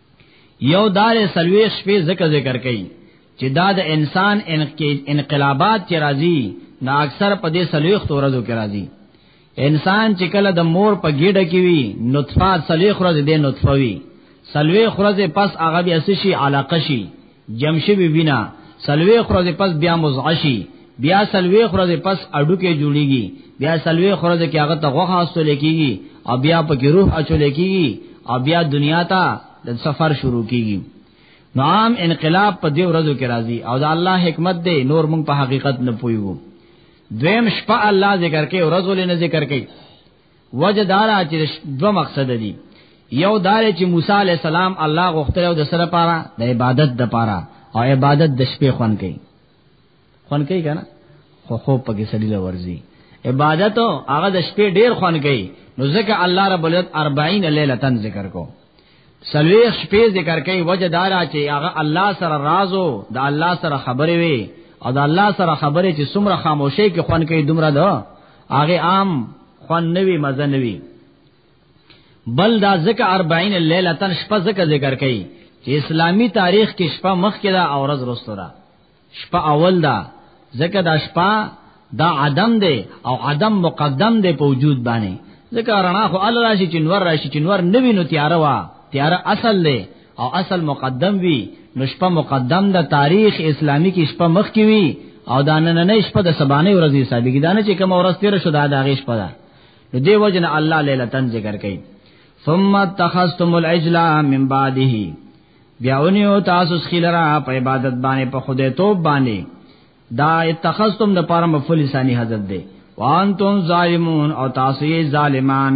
یو دار سلوی شپې ذکر ذکر کوي چې دا د انسان انقلابات چې راځي نو اکثر په دې سلوی ورځو کې راځي انسان چې کله د مور په ګډه کې وي نطفه سلوی خرز دې نطفه وي سلوی خرز پس هغه بیا شي علاقه شي جمشي بي وینا سلوي خرزه پس بیا مزعشي بیا سلوي خرزه پس اډو کې جوړيږي بیا سلوي خرزه کې هغه ته غوخه استو لکېږي او بیا پکې روح اچو لکېږي او بیا دنیا ته د سفر شروع کیږي نو عام انقلاب په دې ورځو کې راځي او دا الله حکمت دی نور موږ په حقیقت نه پویو دویم شپه الله ذکر کوي ورځو لنه ذکر کوي وجه دارا چې دو مقصد دي یو دار چې موسی علی السلام الله غوښتل او د سره پاره د عبادت د پاره او عبادت د شپې خون کوي خون کوي کنه خو خو پکې سړی لورځي عبادت هغه د شپې ډیر خون کوي نو ځکه الله رب العزت 40 ليله ذکر کو سلویخ شپې ذکر کوي وجه دارا چې هغه الله سره رازو د الله سره خبرې وي او د الله سره خبرې چې څومره خاموشي کې خون کوي دومره ده هغه عام خوان نوی مزه نوی بل دا ذکر 40 لیله تن شپه ذکر ذکر کئ چې اسلامی تاریخ کې شپه مخ کې دا او ورځ رستو دا شپه اول دا ذکر دا شپه دا عدم دی او عدم مقدم دی په وجود باندې ذکر رڼا خو الله راشي چې نور راشي چې نور نوی نو تیار وا تیار اصل دی او اصل مقدم وی نو شپه مقدم د تاریخ اسلامی کې شپه مخ کې وی او دا نن نه شپه د سبانه ورځ حساب کې دا نه چې کوم ورځ تیر شو دا د هغه شپه ده نو دی وجن الله ليله تن ذکر کوي ثم تخستم العجل من بعده بیاونی او تاسو خلرا په عبادت باندې په خدای توب باندې دا اتخذتم د پاره مفعول ثانی حضرت دی وانتم ظالمون او تاسو یې ظالمان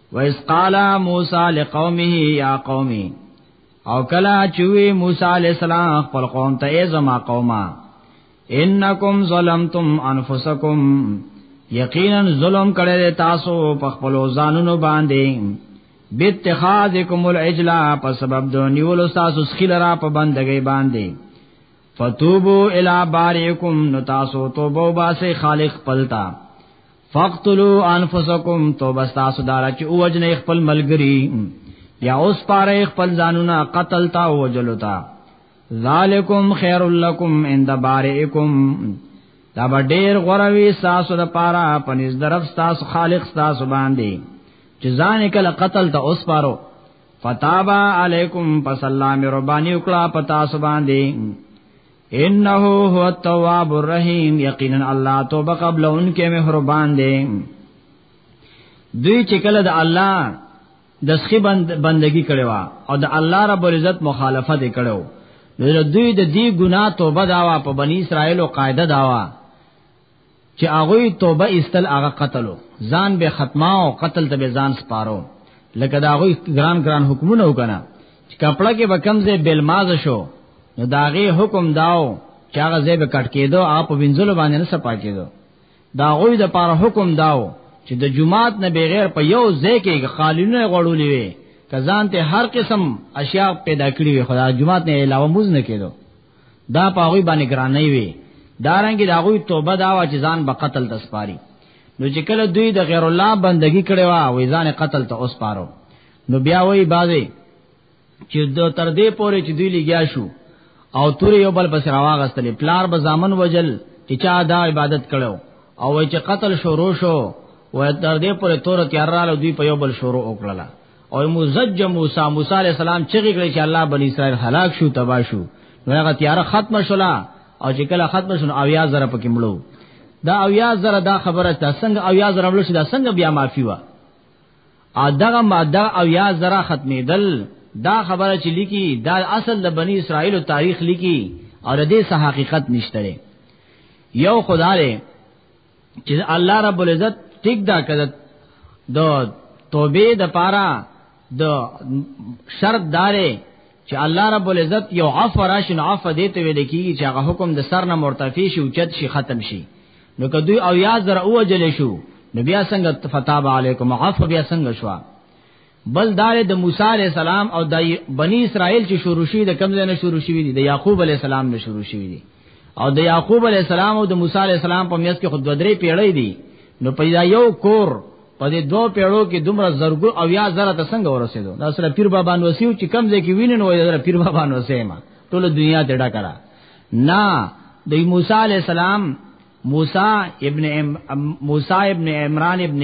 وَإِذْ قَالَ مُوسَى لِقَوْمِهِ يَا قَوْمِ او کلا چوي موسی عليه السلام خپل قوم ته ای زما قومه انکم ظلمتم انفسکم یقینا ظلم کړی تاسو په خپل ځانونو باندې باتخاذکم العجل په سبب د نیولو تاسو سخیل را په بندګۍ باندې فتوبو الی بارئکم نو تاسو توبه وباسه خالق پلتا فقتلوا انفسکم تو بس تاسو دارا چې او وجنه خپل ملګری یا اوس پاره خپل ځانونه قتل تا او وجلو تا ذالکم خیر لکم عند بارئکم دا به ډیر غوروي تاسو د پاره پنځ درف تاسو خالق تاسو باندې چې ځان کله قتل ته اوس پاره فتابا علیکم پس الله مې ربانی وکړه پتا سو باندې انه هو التواب الرحیم یقینا الله توبه قبل انکه مهربان دی دوی چې کله د الله د سخی بند بندگی کړي وا او د الله رب العزت مخالفت کړو نو دوی د دې ګناه توبه داوا په بنی اسرائیل او قاعده داوا چې هغه توبه استل هغه قتلو ځان به ختما او قتل ته به ځان سپارو لکه دا هغه ګران ګران حکمونه وکنه چې کپړه کې به کمزه بل ماز شو نو داغه حکم داو چې هغه زې به کټ کېدو اپ وینځل باندې نه سپا کېدو دا غوی د پاره حکم داو چې د جمعات نه بغیر په یو ځای کې خالونه غړولې وي کزان ته هر قسم اشیاء پیدا کړی وي خدای جمعات نه علاوه موز نه کېدو دا پاغوی باندې ګرانې وي دارنګي دا غوی توبه دا وا چې ځان به قتل ته سپاري نو چې کله دوی د غیر الله بندگی کړي وا وې ځان قتل ته اوس پارو نو بیا وې بازي چې د تر دې پورې چې دوی لګیا شو او تور یو بل پس راواغستلې پلار به ځامن وجل چې چا دا عبادت کړو او چې قتل شروع شو و تر دې پورې تور تیار را دوی په یو بل شروع وکړه او مزج موسی موسی علی السلام چې غږی چې الله بنی اسرائیل هلاک شو تبا شو هغه تیار ختم شولا او چې کله ختم شون او یا زره پکې مړو دا او یا زره دا خبره تا څنګه او یا زره مړو شي دا څنګه بیا معافي وا ا دغه ماده او یا زره ختمېدل دا خبره چې لیکي دا اصل د بنی اسرائیل تاریخ لیکي او د دې حقیقت نشته یو خدای چې الله رب العزت ټیک دا کړه د توبې د پاره د شرط دارې چې الله رب العزت یو عفو راشن عفو دې ته ویل کیږي چې هغه حکم د سر نه مرتفع شي او چت شي ختم شي نو کدی او یا زر او جل شو نو بیا څنګه فتاب علیکم عفو بیا څنګه شو بل دار د موسی علی السلام او د بنی اسرائیل چې شروع شوی د کمزې نه شروع شوی دي د یعقوب علی السلام نه شروع شوی دي او د یعقوب علی السلام او د موسی علی السلام په میاس کې خود درې پیړۍ دي نو پیدا یو کور په دې دوه پیړو کې دومره زرګو او یا زره ته څنګه ورسېدو دا سره پیر بابا نو سیو چې کم ځای کې وینن وای دا پیر بابا نو سیما ټول دنیا ته ډا کړه نه د موسی علی السلام موسی ابن ام موسی ابن عمران ابن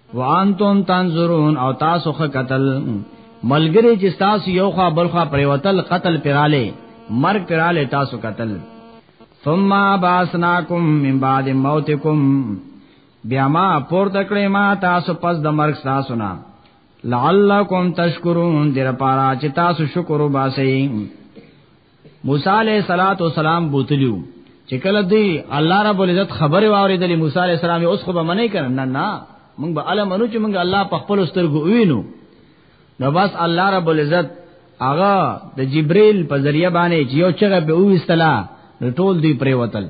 وانتم تنظرون او تاسو خ قتل ملګری چې تاسو یو خوا بل خوا پریوتل قتل پراله مرګ پراله تاسو قتل ثم باسناکم من بعد موتکم بیا ما پور تکړه ما تاسو پس د مرګ تاسو نه لعلکم تشکرون در پارا چې تاسو شکر وباسئ موسی علیہ الصلات والسلام بوتلیو چې کله دی الله رب العزت خبره واوریدلې موسی علیہ السلام اوس خو به منې کړه نه نه موږ به اله منو چې موږ الله په خپل سترګو وینو نو بس الله رب العزت هغه د جبرئیل په ذریعہ باندې یو چغه به وستلا ټول دی پریوتل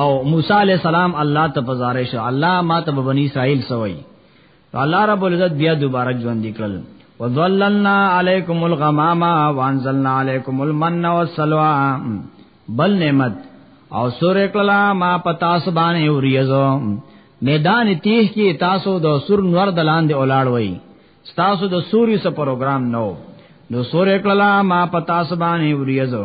او موسی علی السلام الله ته پزاره شو الله ما ته بنی اسرائیل سوی الله رب العزت بیا دوباره ژوند کړل وظللنا علیکم الغمام وانزلنا علیکم المن والسلوى بل نعمت او سور کلا ما پتا سبانه اوریزو میدان تیه کی تاسو د سور نور دلان دی اولاړ وای تاسو د سوري سره پروګرام نو نو سور کلا ما پتا سبانه اوریزو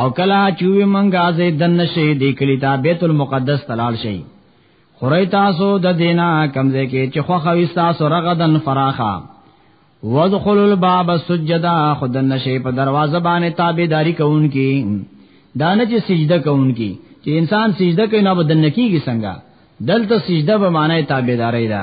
او کلا چوي منګه زه دن شي دی کلی تا بیت المقدس تلال شي خوري تاسو د دینا کمزه کې چې خو خوي تاسو رغدن فراخا وادخل الباب سجدا خدن شي په دروازه باندې تابعداري کوونکی دانه چې سجده کوونکی چې انسان سجده کوي نه بدن کیږي څنګه دلته سجده به معنی تابعداري ده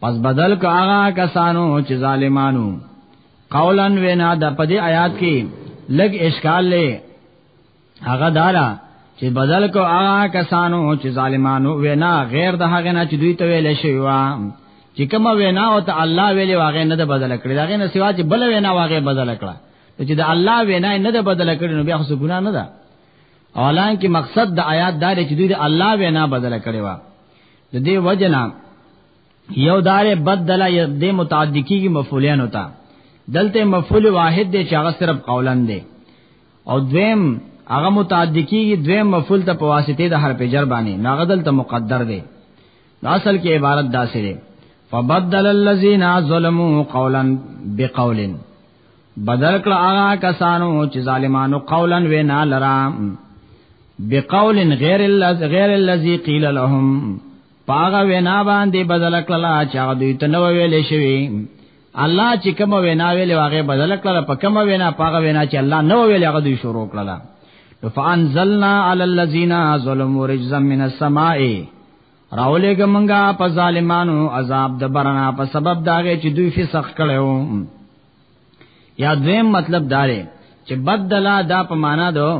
پس بدل کا هغه کسانو چې ظالمانو قولا وینا د پدې آیات کې لګ اشکال لې هغه دارا چې بدل کو هغه کسانو چې ظالمانو وینا غیر د هغه نه چې دوی ته ویل شوی و چې کوم وینا او ته الله ویلې واغې نه د بدل کړی داغه نه سوا چې بل وینا واغې بدل کړه چې د الله وینا نه د بدل کړی نو بیا خو ګناه نه ده اولان کې مقصد د آیات دار چې دوی د الله وینا بدل کړی و د دې وجنا یو دار بدل ی د متعدی کیږي مفعولین ہوتا دلته مفعول واحد دی چې هغه صرف قولن دی او دویم هغه متعدی کیږي دویم مفعول ته په واسطه د حرف جر باندې ناغه دلته مقدر دی اصل کې عبارت داسې دی فبدل الذين ظلموا قولا بقول بدل کړه هغه کسانو چې ظالمانو قولا وینا لرا بقول غیر الذ غیر الذی قیل لهم پاغه وینا باندې بدل کړه چې هغه دوی ته نو ویل شوی الله چې کوم وینا ویلې هغه بدل کړه په کوم وینا پاغه وینا چې الله نو ویلې هغه دوی شروع کړه فانزلنا علی الذین ظلموا رجزا من السماء راولېګ منګه په ظالمانو عذاب د برنا په سبب داغه چې دوی فسق کړو یا دویم مطلب داري چې بدلا دا په معنا دو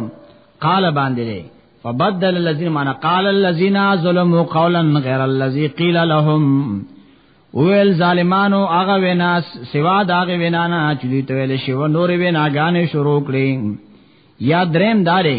قال باندې لري فبدل الذين معنا قال الذين ظلموا قولا غير الذي قيل لهم ویل ظالمانو هغه وینا سوا داغه وینا نه چې دوی ته ویل شو نور وینا غانې شروع کړې یا دریم داري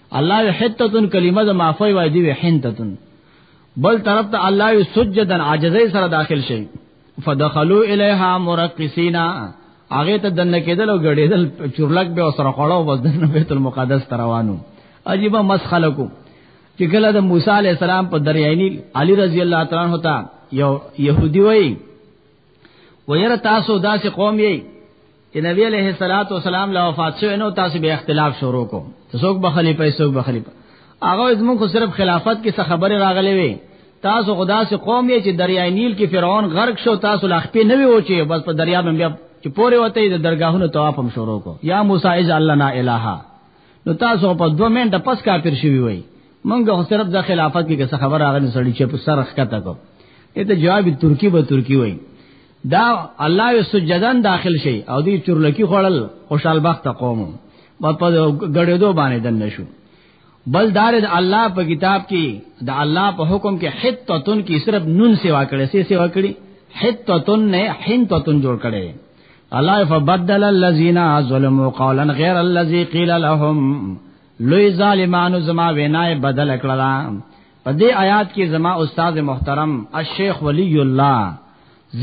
الله وی حتتن کلمه د معفوی وای دی وی حنتتن بل طرف ته الله وی سجدن عاجزی سره داخل شي فدخلوا الیها مرقسینا هغه ته دنه کېدل او غړېدل چورلک به سره خړاو بس دنه بیت المقدس روانو عجیب مس خلقو چې کله د موسی علی السلام په دریای نیل علی رضی الله تعالی عنہ ته یو يهودي وای ويره تاسو داسې قوم یې چې نبی علیہ الصلات والسلام لا وفات شو نو تاسو به اختلاف شروع کو څوک به خلیفہ څوک به خلیفہ هغه زموږ خو صرف خلافت کې څه خبره راغلې وي تاسو خدا سے قوم یې چې دریای نیل کې فرعون غرق شو تاسو لا خپې نه وی او چې بس په دریا باندې بیا چې پوره وته د درگاهونو طواف هم شروع کو یا موسی اج الله نا الها نو تاسو په 2 منټه پس کافر شوی وای مونږ خو صرف د خلافت کې څه خبره راغلې سړی چې په سرخ کته کو ته جواب ترکی به ترکی وای دا الله یې سجدان داخل شي او دې چورلکی خړل خوشحال بخت قوم په غړېدو باندې دن نشو بل دار د الله په کتاب کې د الله په حکم کې حتتن کې صرف نون سیوا کړي سي سیوا کړي حتتن نه حنتتن جوړ کړي الله فبدل الذين ظلموا قولا غير الذي قيل لهم لوی ظالمانو زما وینای بدل کړلا په دې آیات کې زما استاد محترم الشیخ ولی الله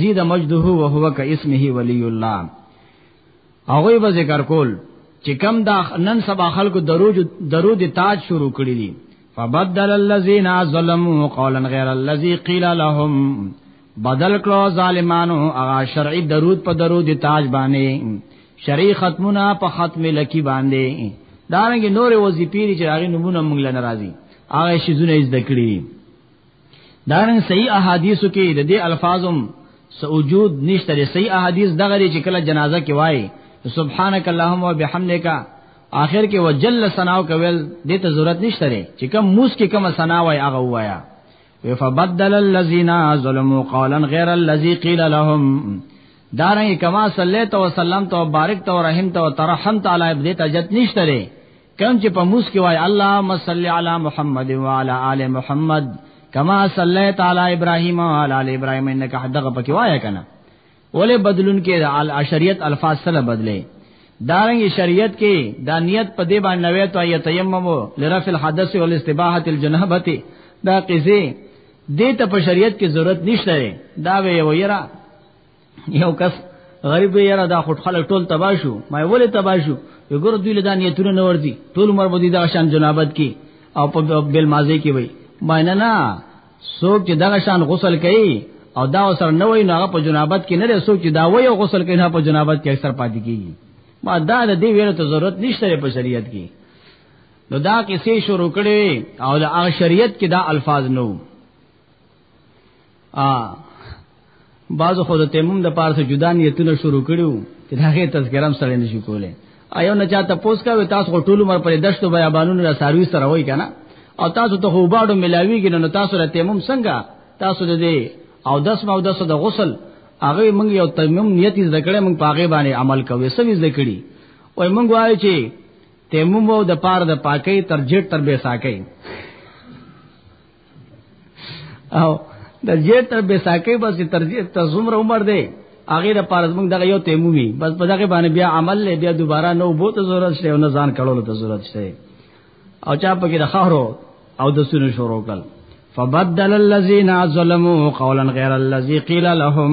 زید مجده او هو ک اسمه ولی الله هغه به ذکر کول چې کم دا نن سبا خلکو دروج درود تاج شروع کړی دي فبدل الذين ظلموا قولا غير الذي قيل لهم بدل کړو ظالمانو هغه شرعي درود په درود تاج باندې شرعي ختمونه په ختم لکی باندې دا رنګ نور وظیفې چې هغه نمونه موږ لنه راځي هغه شي زونه زده کړی دا رنګ صحیح احادیثو کې د دې الفاظم سوجود نشته د صحیح احادیث دغه چې کله جنازه کې وای سبحانك اللهم وبحمدك آخر کې وجل ثناو کوي د ته ضرورت نشته چې کوم موس کې کوم ثنا وای هغه وایا فبدل الذين ظلموا قولا غير الذي قيل لهم دارنګ کما صلیت و سلام تو بارک تو رحم تو ترحم تعالی دې ته جت نشته لري کم چې په موس کې وای اللهم صل علی محمد و علی آل محمد کما صلیت علی ابراهیم و علی آل ابراهیم انک حدغه پکې وای کنه ولې بدلون کې د الاشریت الفاظ سره بدلې دارنګ شریعت کې دا نیت په دې باندې نوې تو یتیمم لرفع الحدث والاستباحه الجنابه دا قضې دې ته په شریعت کې ضرورت نشته دا وی ویرا یو کس غریب یرا دا خټ خلک ټول تباشو ما ولې تباشو وګور دوی له دا نیتونه نه ورځي ټول عمر بده دا شان جنابت کې او په بل مازه کې وای ما نه نه څوک چې دغه شان غسل کوي او دا سر نه وای نه په جنابت کې نه لري څوک چې دا وای او غسل کوي نه په جنابت کې اکثر پاتې کیږي ما دا د دې ویلو ته ضرورت نشته په شریعت کې نو دا کیسې شروع کړي او د شریعت کې دا الفاظ نو ا بعض خو د تیمم د پاره جدا نیتونه شروع کړیو چې دا غي تذکرام سره نشي کولای ایو نه چاته پوس کاوي تاسو ټول عمر پر دشتو بیابانونو را ساروي سره وای کنه او تاسو ته وباډو ملاویږي نو تاسو را تیمم څنګه تاسو د دې او دس ما او دس د غسل هغه موږ یو تیمم نیت ذکرې موږ پاګې باندې عمل کوي سوي ذکرې وای موږ وایو چې تیمم وو د پار د پاکي تر جټ تر به ساکي او د جې تر به ساکې بس ترجیح ته زمره عمر دی هغه د پاره موږ دغه یو تیمومي بس په دغه باندې بیا عمل له بیا دوباره نو بو ته ضرورت شته او نه ځان کړولو ته ضرورت شته او چا په کې د خارو او د سونو شروع کړ فبدل الذين ظلموا قولا غير الذي قيل لهم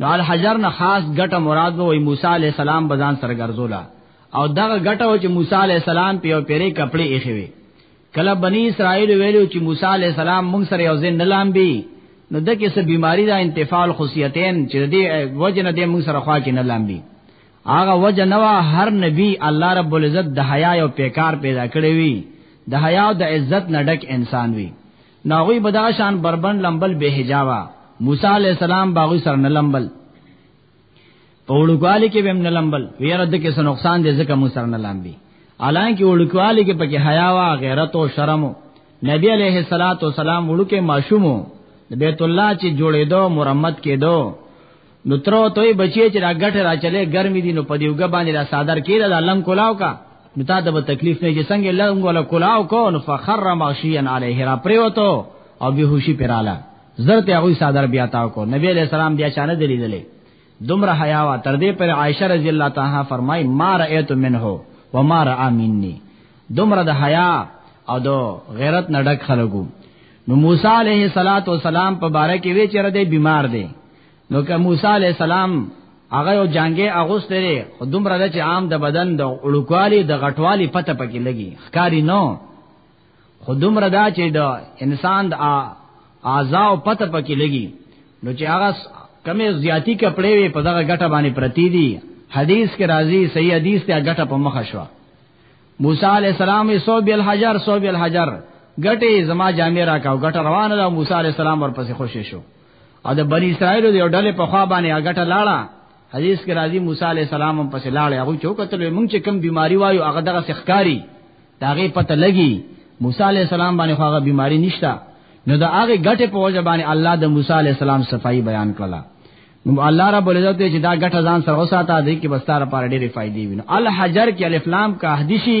نو الحجر نه خاص ګټه مراد وو موسی علی السلام بزان سره ګرځولا او دغه ګټه چې موسی علی السلام په یو پیری کپڑے ایخي وي کله بنی اسرائیل ویلو چې موسی علی السلام موږ سره یو ځین نلام بي نو دغه څه بیماری دا انتفال خصیتین چې دې وجه نه دې موږ سره خوا کې نلام بي هغه وجه نوا هر نبی الله رب العزت د حیا او پیکار پیدا کړی وي د حیا او د عزت نډک انسان وي ناغوی بدا شان بربند لمبل به حجابا موسی علی السلام باغی سر نه لمبل په وړوکوالي کې بهم نه لمبل ویره د کې څه نقصان دې ځکه مو سر نه لامبي الان کې وړوکوالي کې پکې حیا وا غیرت او شرم نبی علیه الصلاۃ والسلام وړوکه ماشومو بیت الله چې جوړېدو مرمت کېدو نو تر ته بچی چې دا غټه را چلے ګرمي دي نو په دیوګه باندې دا صادر کېده دا لنګ کولاو کا نو تا ته به تکلیف نه چې څنګه لنګ ولا کولاو کو نو فخر مغشيا عليه را پریوتو او بهوشي پراله زرت هغه صادر بیا تاو کو نبی علیہ السلام بیا چانه دلیدلې دومره حیا وا تر دې پر عائشه رضی الله تعالی فرمای ما رأیت منه و ما رأى مني دومره د حیا او د غیرت نه ډک خلګو نو موسی علیه السلام په باره کې وی چې ردی بیمار دی نو که موسی علی السلام هغه یو جنگي اغوست لري خو دومره د عام د بدن د اړوکوالي د غټوالي پته پکې لګي ښکاری نو خو دومره دا چې د انسان د اعضاء پته پکې لګي نو چې هغه کمې زیاتی کپڑے وي په دغه غټه باندې پرتی دي حدیث کې راځي صحیح حدیث ته غټه په مخه شو موسی علی السلام یې سو بیل حجر سو بیل حجر غټه زما جامې راکاو غټه روانه ده موسی علی السلام ورپسې خوشې شو او د بنی اسرائیل د یو ډلې په خوا باندې هغه لاړه حدیث کې راځي موسی علی السلام هم پسې لاړ هغه چوکتل موږ چې کم بیماری وایو هغه دغه سخکاری داغه پته لګي موسی علی السلام باندې هغه بیماری نشتا نو دا هغه غټه په وجه باندې الله د موسی علی السلام صفائی بیان کړه نو الله رب العزت چې دا غټه ځان سره وساته دې کې بستاره پر ډېرې فائدې ویني الحجر کې الف لام کا حدیثي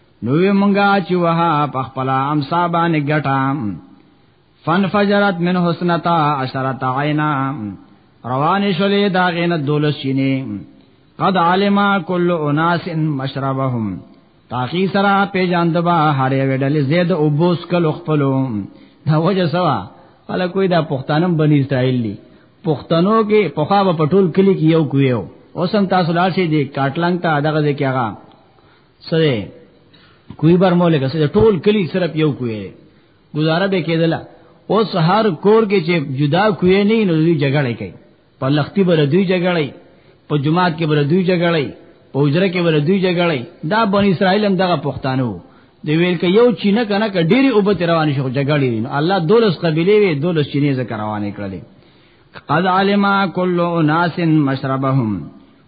نو وی مونږه چې وها په خپل امسا باندې ګټام فن فجرت من حسنتا عشرت عینا روان شلې دا غینه دولس شینه قد علما کل اناس مشربهم تاخی سرا پیجاند با هرې وډلې زید او بوس کل خپلو دا وجه سوا هله کوئی دا پښتانم بنی اسرائیل لی پښتنو کې پخا په پټول کلی کې یو کویو اوسم تاسو لار شي دي کاټلنګ ته دغه ځکه هغه سره کوی بر مولا کې سره ټول کلی صرف یو کوی گزاره به کېدله اوس هر کور کې چې جدا کوی نه نو دوی جګړه کوي په لختی بر دوی جګړه په جماعت کې بر دوی جګړه په اجره کې بر دوی جګړه دا بنی اسرائیل هم دغه پښتانو دی ویل کې یو چینه کنه ک ډېری وبت روان شو جګړې نو الله دولس قبيله وي دولس چینه ذکر روانې کړلې قد علم كل اناس مشربهم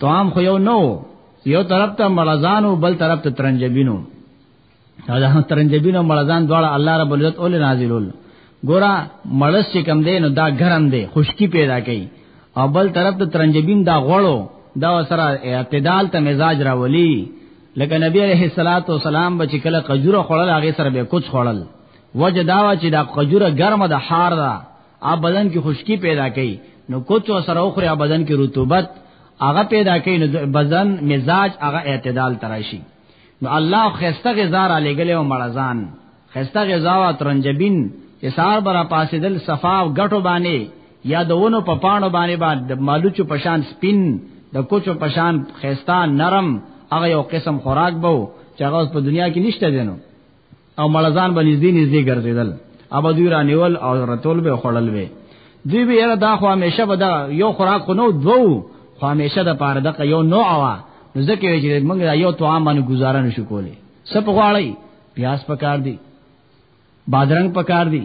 توام خو یو نو یو طرف ته ملزان او بل طرف ته ترنجبینو دا ترنجبینو ملزان دواړه الله رب العزت اول نازلول ګورا ملس چې کم دی نو دا ګرم دی خشکی پیدا کوي او بل طرف ته ترنجبین دا غړو دا سره اعتدال ته مزاج راولي لکه نبی عليه الصلاه والسلام به چې کله قجوره خړل هغه سره به کوڅ خړل وجه داوا چې دا قجوره ګرمه ده حار ده ا بدن کې خشکی پیدا کوي نو کوڅو سره اوخره ا بدن کې رطوبت هغه پیدا کوي نو بدن مزاج هغه اعتدال تراشي نو الله خسته غزار علی ګله او مړزان خسته غزا او ترنجبین چې سار برا پاسیدل صفا او غټو باندې یا دونو په پانو باندې باندې مالوچو پشان سپین د کوچو پشان خسته نرم هغه یو قسم خوراک بو چې هغه په دنیا کې نشته دینو او ملزان به نږدې نږدې ګرځیدل ابا دوی رانیول او رتول به خړل به دوی به یره دا خو همیشه به دا یو خوراک خو نو دوو خو همیشه د پاره د یو نوع وا ځکه چې موږ یو توام باندې گزاره نشو کولای سپ غواړی پیاس پکار دی بادرنګ پکار دی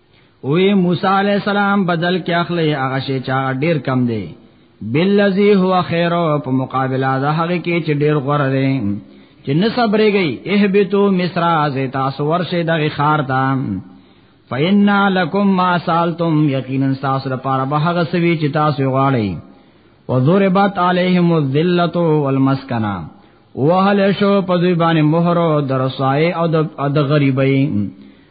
وی موسی علی السلام بدل کې اخلي هغه شی چا ډیر کم دی بالذي هو خیر په مقابله د هغه کې چې ډیر غوړه دی چې نه صبرېږي اهبتو مصر از تاسو ورشه دغه خار ته فینا لکم ما سالتم یقینا تاسو لپاره به هغه سوي چې تاسو غواړئ وضربت علیهم الذلت والمسکنه وهل شو په دوی باندې مہر او درسای او د غریبۍ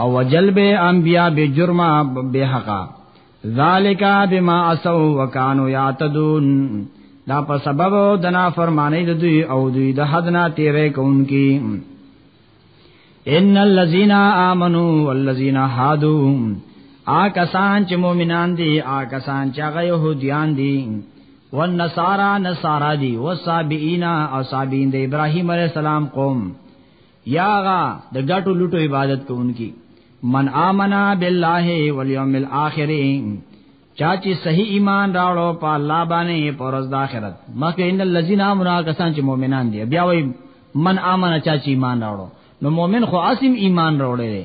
او وجل به انبیا به جرم به حقا ذالک بما اسو وکانو یعتدون دا په سبب د نافرمانی د دوی او دوی د حد نه تیرې کوونکی ان الذين امنوا والذين هادوا آ کسان چې مؤمنان دي آ کسان چې هغه يهوديان دي والنصارى نصارى دي والصابئين او صابئين د ابراهيم عليه السلام قوم یاغا د ګټو لټو عبادت کوونکی من آمنا بالله والیوم الاخر چا چې صحیح ایمان راوړو په الله باندې پر ورځ د آخرت مکه ان الذين امنوا کسان چې مؤمنان دي بیا وای من آمنا چا چې ایمان راوړو نو مؤمن خو اسیم ایمان راوړي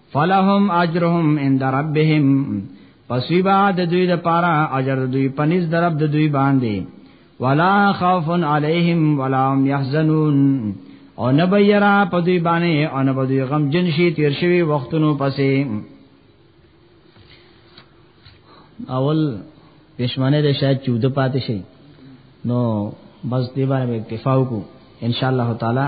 فلهم اجرهم عند ربهم پس وی با د دوی د پاره اجر دوی پنځ درب د دوی باندې ولا خوف علیهم ولا هم يحزنون او نه به یرا په دوی باندې او نه به دوی غم جن شي تیر شوی وختونو پسې اول پښمنه ده شاید 14 پاتې شي نو بس دی باندې اکتفا وکړو ان شاء الله تعالی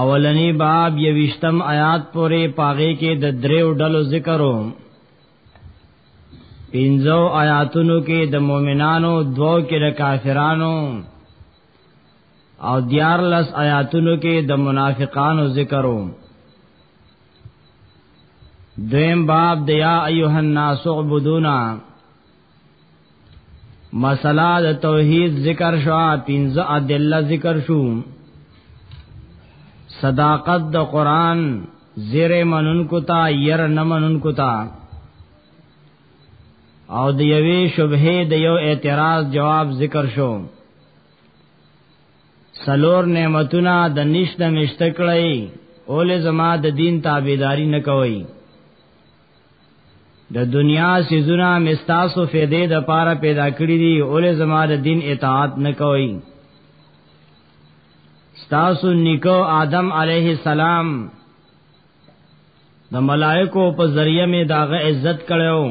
اولنی باب یوشتم آیات پورې پاغه کې د دریو ډلو ذکرو پینځو آیاتونو کې د مؤمنانو دوو کې د کافرانو او دیار لس آیاتونو کې د منافقانو ذکرو دویم باب د یا ایها الناس عبدونا مسله د توحید ذکر شو پنځه ادله ذکر شو صداقت د قران زیر منن کو تا ير نه منن کو تا او د یوې شبهه د یو اعتراض جواب ذکر شو سلور نعمتونه د نشته مشتکړی اول زما د دین تابعداري نه کوي د دنیا سيزونه مستاسو فیدې د پاره پیدا کړی دي اولې زما د دین اطاعت نه کوي ستاسو نیکو آدم علیه السلام د ملائکو په ذریعہ می داغه عزت کړو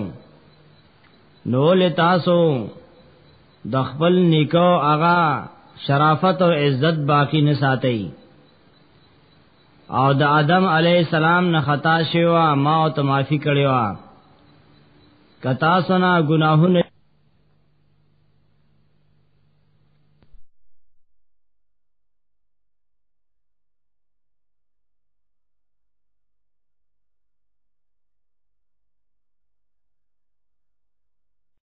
نو له تاسو د خپل نیکو آغا شرافت او عزت باقی نه ساتي او د آدم علی السلام نه خطا شوی ما او ته معافي کړی و کتا سنا گناهونه